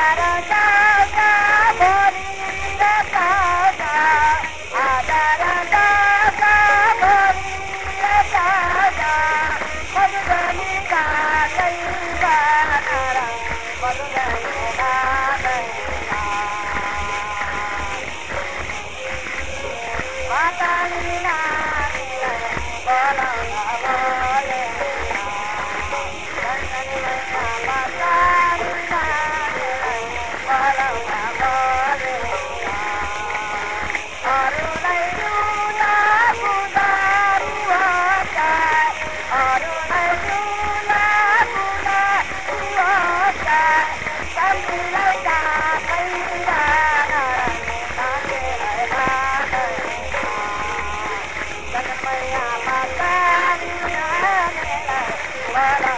दरा भविना आ दर दादा भविन साल बया Atlanta.